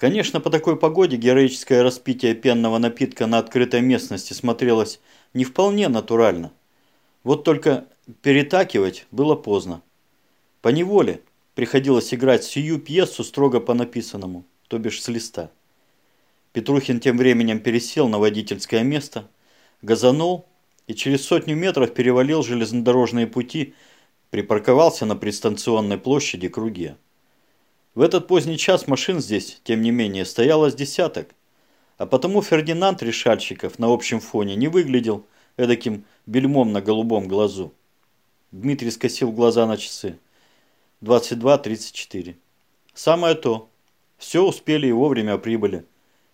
Конечно, по такой погоде героическое распитие пенного напитка на открытой местности смотрелось не вполне натурально. Вот только перетакивать было поздно. По неволе приходилось играть сию пьесу строго по написанному, то бишь с листа. Петрухин тем временем пересел на водительское место, газанул и через сотню метров перевалил железнодорожные пути, припарковался на пристанционной площади Круге. В этот поздний час машин здесь, тем не менее, стояло с десяток, а потому Фердинанд Решальщиков на общем фоне не выглядел эдаким бельмом на голубом глазу. Дмитрий скосил глаза на часы. 22.34. Самое то. Все успели и вовремя прибыли.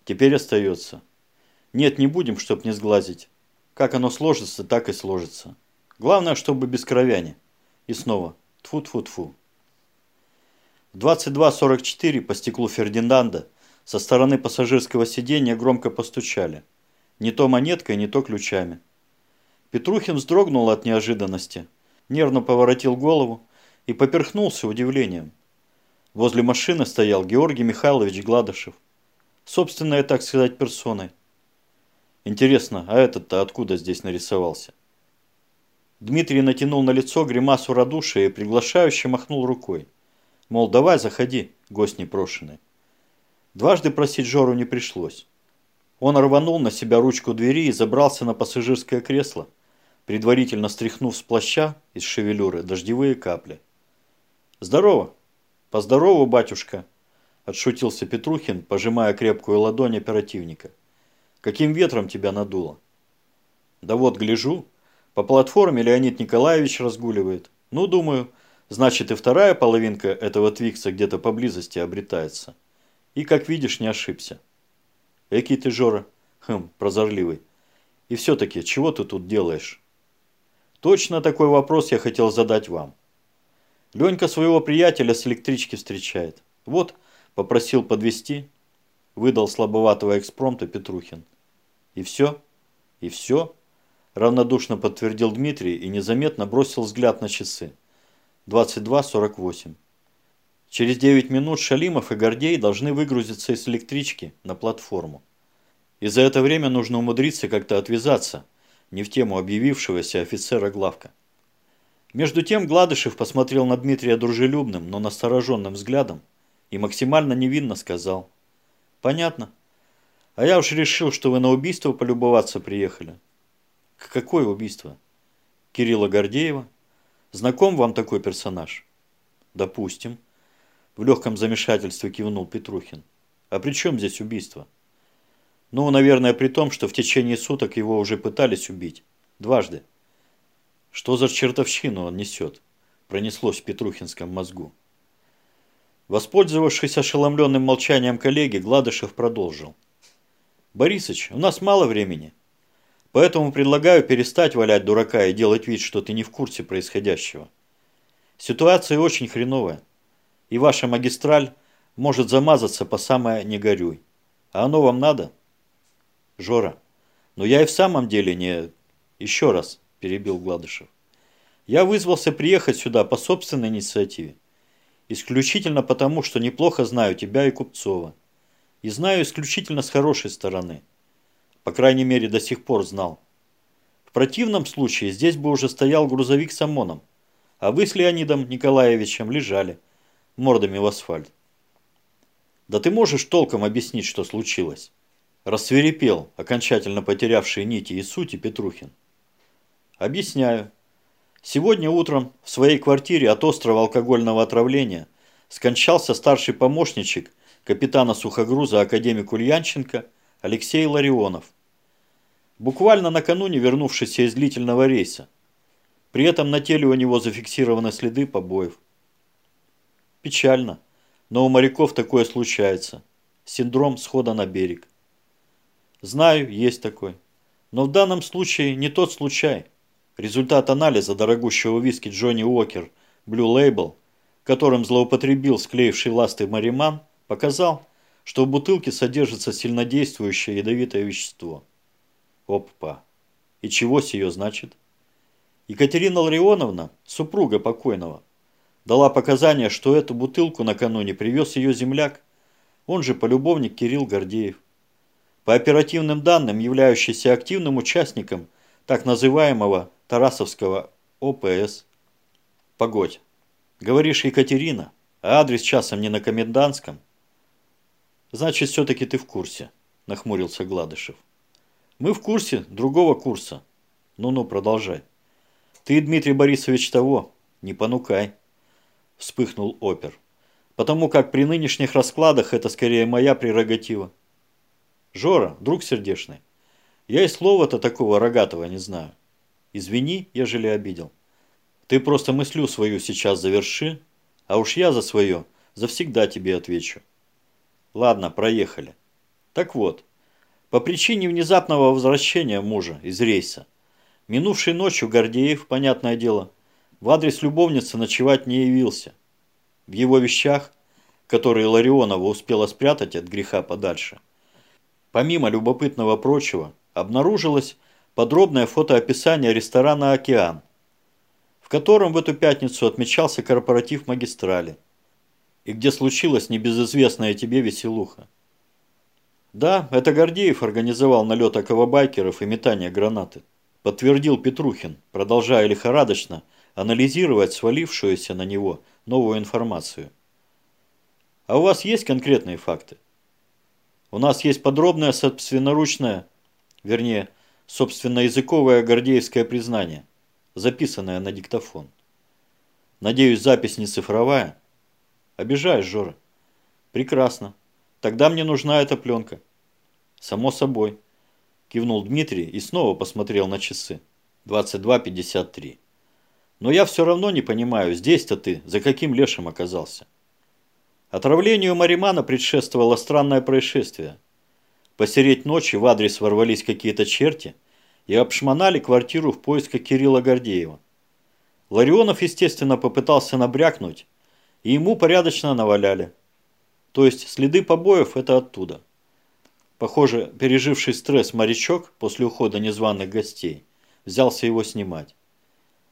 Теперь остается. Нет, не будем, чтоб не сглазить. Как оно сложится, так и сложится. Главное, чтобы без кровяни. И снова. Тфу-тфу-тфу. В 22.44 по стеклу Фердинанда со стороны пассажирского сиденья громко постучали. Не то монеткой, не то ключами. Петрухин вздрогнул от неожиданности нервно поворотил голову и поперхнулся удивлением. Возле машины стоял Георгий Михайлович Гладышев. Собственная, так сказать, персоной. Интересно, а этот-то откуда здесь нарисовался? Дмитрий натянул на лицо гримасу радушия и приглашающе махнул рукой. Мол, давай, заходи, гость непрошенный. Дважды просить Жору не пришлось. Он рванул на себя ручку двери и забрался на пассажирское кресло, предварительно стряхнув с плаща из шевелюры дождевые капли. «Здорово!» «Поздорово, батюшка!» – отшутился Петрухин, пожимая крепкую ладонь оперативника. «Каким ветром тебя надуло?» «Да вот, гляжу, по платформе Леонид Николаевич разгуливает. Ну, думаю, значит и вторая половинка этого Твикса где-то поблизости обретается. И, как видишь, не ошибся». «Экий ты, Жора!» «Хм, прозорливый. И все-таки, чего ты тут делаешь?» Точно такой вопрос я хотел задать вам. Ленька своего приятеля с электрички встречает. Вот, попросил подвести, выдал слабоватого экспромта Петрухин. И все? И все? Равнодушно подтвердил Дмитрий и незаметно бросил взгляд на часы. 22.48. Через 9 минут Шалимов и Гордей должны выгрузиться из электрички на платформу. И за это время нужно умудриться как-то отвязаться – не в тему объявившегося офицера главка. Между тем Гладышев посмотрел на Дмитрия дружелюбным, но настороженным взглядом и максимально невинно сказал. «Понятно. А я уж решил, что вы на убийство полюбоваться приехали». «К какое убийство?» «Кирилла Гордеева. Знаком вам такой персонаж?» «Допустим». В легком замешательстве кивнул Петрухин. «А при чем здесь убийство?» Ну, наверное, при том, что в течение суток его уже пытались убить. Дважды. Что за чертовщину он несет? Пронеслось в Петрухинском мозгу. Воспользовавшись ошеломленным молчанием коллеги, Гладышев продолжил. «Борисыч, у нас мало времени. Поэтому предлагаю перестать валять дурака и делать вид, что ты не в курсе происходящего. Ситуация очень хреновая, и ваша магистраль может замазаться по самое не горюй. А оно вам надо?» Жора, но я и в самом деле не... Еще раз, перебил Гладышев. Я вызвался приехать сюда по собственной инициативе. Исключительно потому, что неплохо знаю тебя и Купцова. И знаю исключительно с хорошей стороны. По крайней мере, до сих пор знал. В противном случае здесь бы уже стоял грузовик с ОМОНом, а вы с Леонидом Николаевичем лежали мордами в асфальт. Да ты можешь толком объяснить, что случилось? Рассверепел, окончательно потерявший нити и сути Петрухин. Объясняю. Сегодня утром в своей квартире от острого алкогольного отравления скончался старший помощничек капитана сухогруза академик Ульянченко Алексей Ларионов. Буквально накануне вернувшийся из длительного рейса. При этом на теле у него зафиксированы следы побоев. Печально, но у моряков такое случается. Синдром схода на берег. Знаю, есть такой. Но в данном случае не тот случай. Результат анализа дорогущего виски Джонни Уокер Blue Label, которым злоупотребил склеивший ласты Мариман, показал, что в бутылке содержится сильнодействующее ядовитое вещество. Опа. И чего сие значит? Екатерина Ларионовна, супруга покойного, дала показания, что эту бутылку накануне привез ее земляк, он же полюбовник Кирилл Гордеев. По оперативным данным, являющийся активным участником так называемого Тарасовского ОПС. Погодь. Говоришь, Екатерина, а адрес часом не на комендантском? Значит, все-таки ты в курсе, нахмурился Гладышев. Мы в курсе другого курса. Ну-ну, продолжай. Ты, Дмитрий Борисович, того, не понукай, вспыхнул опер. Потому как при нынешних раскладах это скорее моя прерогатива. Жора, друг сердечный, я и слова-то такого рогатого не знаю. Извини, ежели обидел. Ты просто мыслю свою сейчас заверши, а уж я за свое завсегда тебе отвечу. Ладно, проехали. Так вот, по причине внезапного возвращения мужа из рейса, минувшей ночью Гордеев, понятное дело, в адрес любовницы ночевать не явился. В его вещах, которые Ларионова успела спрятать от греха подальше, помимо любопытного прочего, обнаружилось подробное фотоописание ресторана «Океан», в котором в эту пятницу отмечался корпоратив магистрали, и где случилась небезызвестная тебе веселуха. Да, это Гордеев организовал налет аквабайкеров и метание гранаты, подтвердил Петрухин, продолжая лихорадочно анализировать свалившуюся на него новую информацию. А у вас есть конкретные факты? У нас есть подробное собственноручное, вернее, собственноязыковое гордеевское признание, записанное на диктофон. Надеюсь, запись не цифровая? Обижаешь, Жора? Прекрасно. Тогда мне нужна эта пленка. Само собой. Кивнул Дмитрий и снова посмотрел на часы. 22.53. Но я все равно не понимаю, здесь-то ты за каким лешим оказался? Отравлению Маримана предшествовало странное происшествие. Посереть ночи в адрес ворвались какие-то черти и обшмонали квартиру в поисках Кирилла Гордеева. Ларионов, естественно, попытался набрякнуть, и ему порядочно наваляли. То есть следы побоев – это оттуда. Похоже, переживший стресс морячок после ухода незваных гостей взялся его снимать.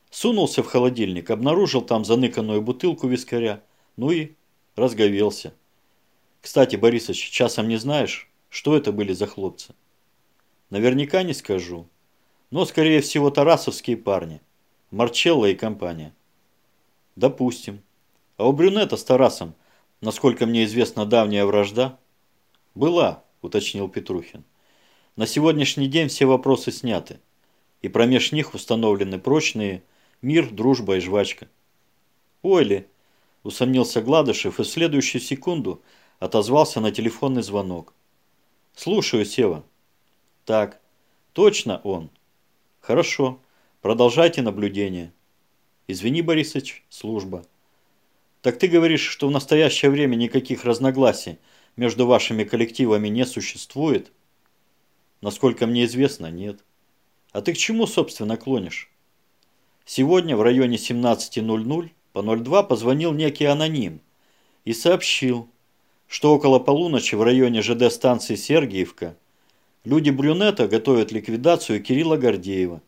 Сунулся в холодильник, обнаружил там заныканную бутылку вискаря, ну и разговелся. Кстати, Борисович, часом не знаешь, что это были за хлопцы? Наверняка не скажу. Но, скорее всего, тарасовские парни. Марчелло и компания. Допустим. А у брюнета с Тарасом – Насколько мне известна давняя вражда? Была, уточнил Петрухин. На сегодняшний день все вопросы сняты. И промеж них установлены прочные мир, дружба и жвачка. Ой ли, усомнился Гладышев и в следующую секунду отозвался на телефонный звонок. Слушаю, Сева. Так, точно он. Хорошо, продолжайте наблюдение. Извини, Борисович, служба. Так ты говоришь, что в настоящее время никаких разногласий между вашими коллективами не существует? Насколько мне известно, нет. А ты к чему, собственно, клонишь? Сегодня в районе 17.00 по 02 позвонил некий аноним и сообщил, что около полуночи в районе ЖД станции Сергиевка люди Брюнета готовят ликвидацию Кирилла Гордеева.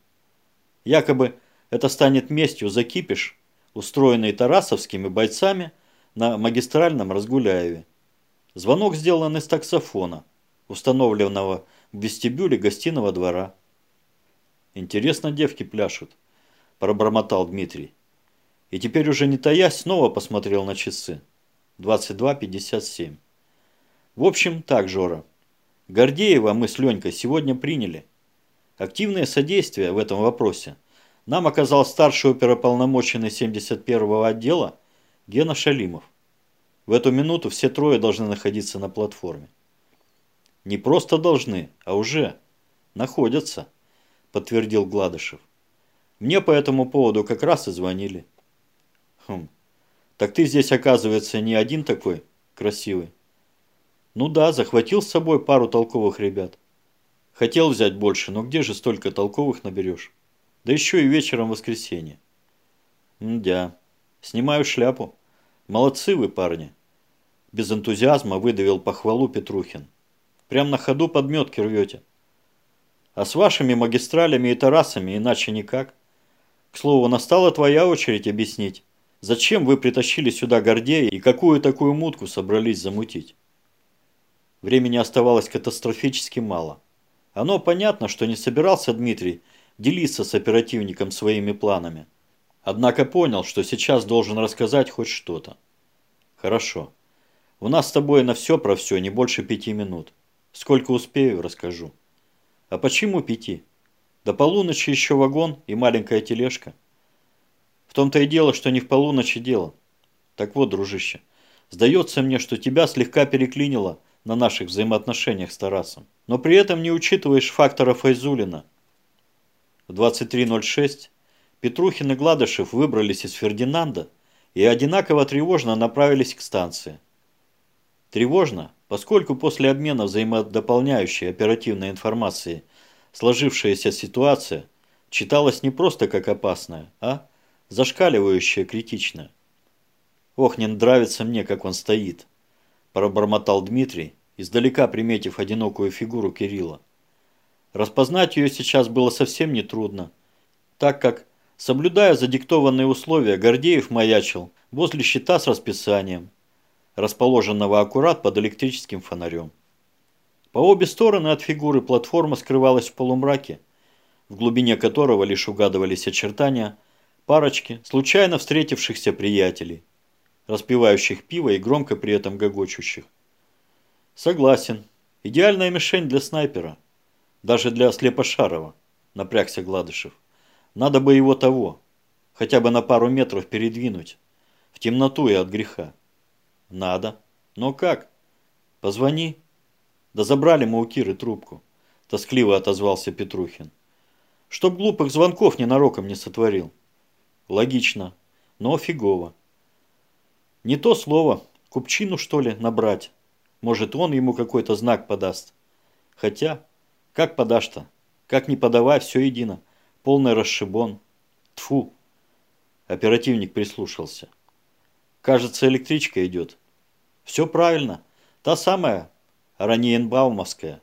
Якобы это станет местью за кипиш, устроенный тарасовскими бойцами на магистральном Разгуляеве. Звонок сделан из таксофона, установленного в вестибюле гостиного двора. «Интересно девки пляшут», – пробормотал Дмитрий. И теперь уже не таясь, снова посмотрел на часы. 22.57. В общем, так, Жора. Гордеева мы с Ленькой сегодня приняли. Активное содействие в этом вопросе – нам оказал старший оперополномоченный 71-го отдела Гена Шалимов. В эту минуту все трое должны находиться на платформе. Не просто должны, а уже находятся, подтвердил Гладышев. Мне по этому поводу как раз и звонили. Хм, так ты здесь, оказывается, не один такой красивый. Ну да, захватил с собой пару толковых ребят. Хотел взять больше, но где же столько толковых наберешь? Да еще и вечером воскресенье. Мдя. Снимаю шляпу. Молодцы вы, парни. Без энтузиазма выдавил похвалу Петрухин. Прям на ходу подметки рвете. А с вашими магистралями и тарасами иначе никак. К слову, настала твоя очередь объяснить, зачем вы притащили сюда Гордея и какую такую мутку собрались замутить. Времени оставалось катастрофически мало. Оно понятно, что не собирался Дмитрий делиться с оперативником своими планами. Однако понял, что сейчас должен рассказать хоть что-то. Хорошо. У нас с тобой на все про все не больше пяти минут. Сколько успею, расскажу. А почему пяти? До полуночи еще вагон и маленькая тележка. В том-то и дело, что не в полуночи дело. Так вот, дружище, сдается мне, что тебя слегка переклинило на наших взаимоотношениях с Тарасом. Но при этом не учитываешь фактора Файзулина. В 23.06 Петрухин и Гладышев выбрались из Фердинанда и одинаково тревожно направились к станции. Тревожно, поскольку после обмена взаимодополняющей оперативной информации сложившаяся ситуация читалась не просто как опасная, а зашкаливающая критичная. «Ох, не нравится мне, как он стоит», – пробормотал Дмитрий, издалека приметив одинокую фигуру Кирилла. Распознать ее сейчас было совсем нетрудно, так как, соблюдая задиктованные условия, Гордеев маячил возле щита с расписанием, расположенного аккурат под электрическим фонарем. По обе стороны от фигуры платформа скрывалась в полумраке, в глубине которого лишь угадывались очертания парочки случайно встретившихся приятелей распивающих пиво и громко при этом гогочущих. Согласен. Идеальная мишень для снайпера. Даже для слепошарова, напрягся Гладышев. Надо бы его того, хотя бы на пару метров передвинуть. В темноту и от греха. Надо. Но как? Позвони. Да забрали мы у Киры трубку. Тоскливо отозвался Петрухин. Чтоб глупых звонков ненароком не сотворил. Логично, но фигово. Не то слово. Купчину, что ли, набрать? Может, он ему какой-то знак подаст. Хотя, как подашь-то? Как не подавай, все едино. Полный расшибон. Тфу. Оперативник прислушался. Кажется, электричка идет. Все правильно. Та самая Раниенбаумовская.